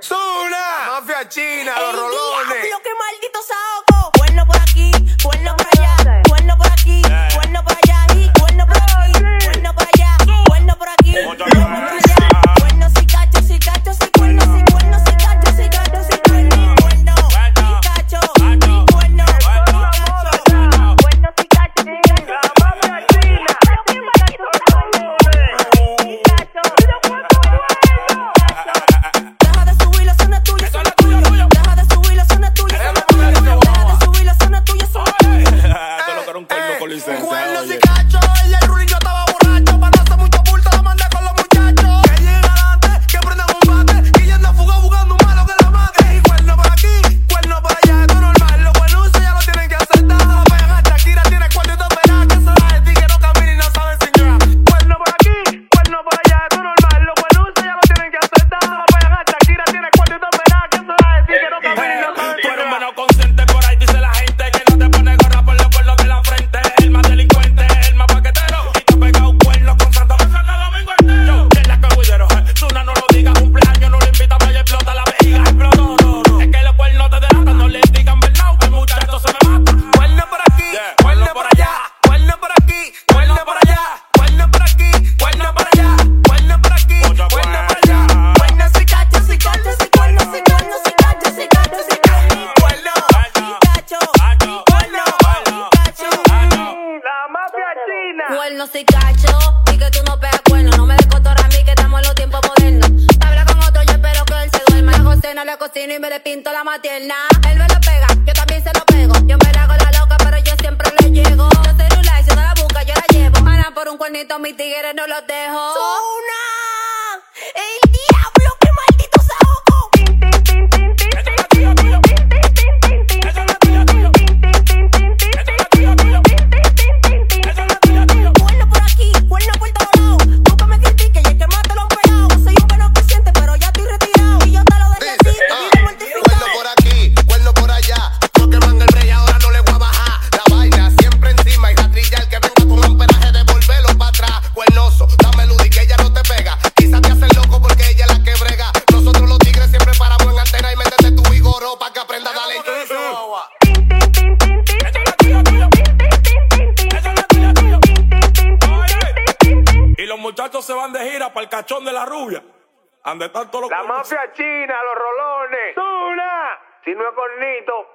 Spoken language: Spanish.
¡Zuna! La mafia china, los rolones. Diablo, ¡Qué maldito saco! Santa. cuernos si cacho. Y que tú no pegas cuernos. No me des cotorra a mí que estamos en los tiempos modernos. Habla con otro, yo espero que él se duerma. La cocina, la cocina y me le pinto la materna. Él me lo pega, yo también se lo pego. Yo me la hago la loca, pero yo siempre le llego. Yo celular, si no la busca, yo la llevo. Para por un cuernito, mis tigres no los dejo. ¡Suna! y los muchachos se van de gira para el cachón de la rubia. Ande tanto los La mafia china, los rolones. ¡Tuna! Si no es cornito.